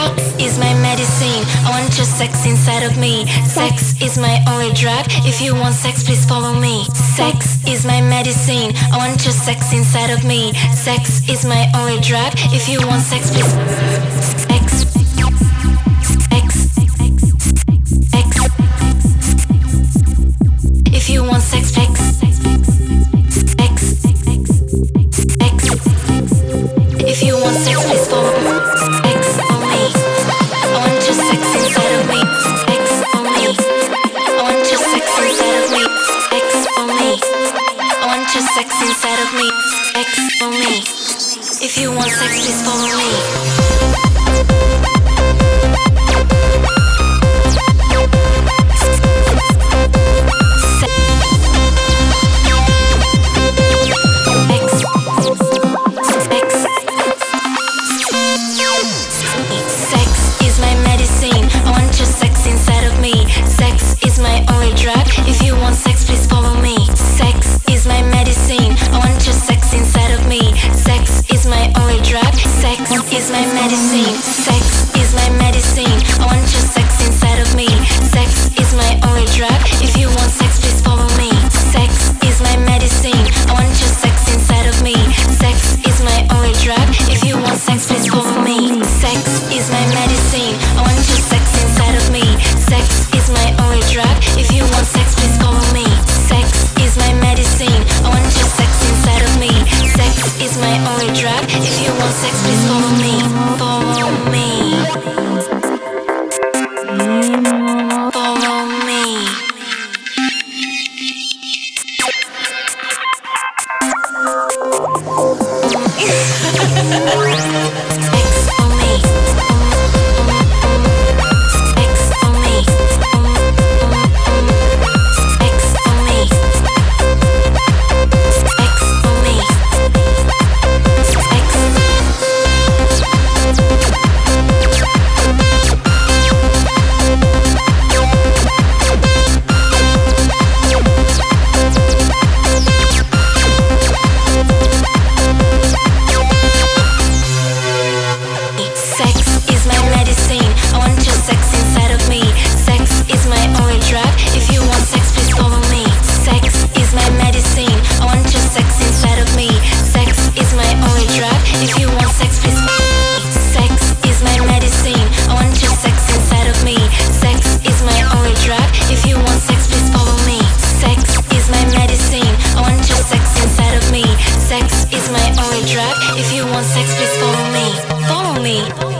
Sex is my medicine. I want your sex inside of me. Sex is my only drug. If you want sex, please follow me. Sex is my medicine. I want your sex inside of me. Sex is my only drug. If you want sex, please. Sex sex inside of me. Sex for me. If you want sex, please follow me. If you want sex, please follow me. Follow me. Follow me, follow me.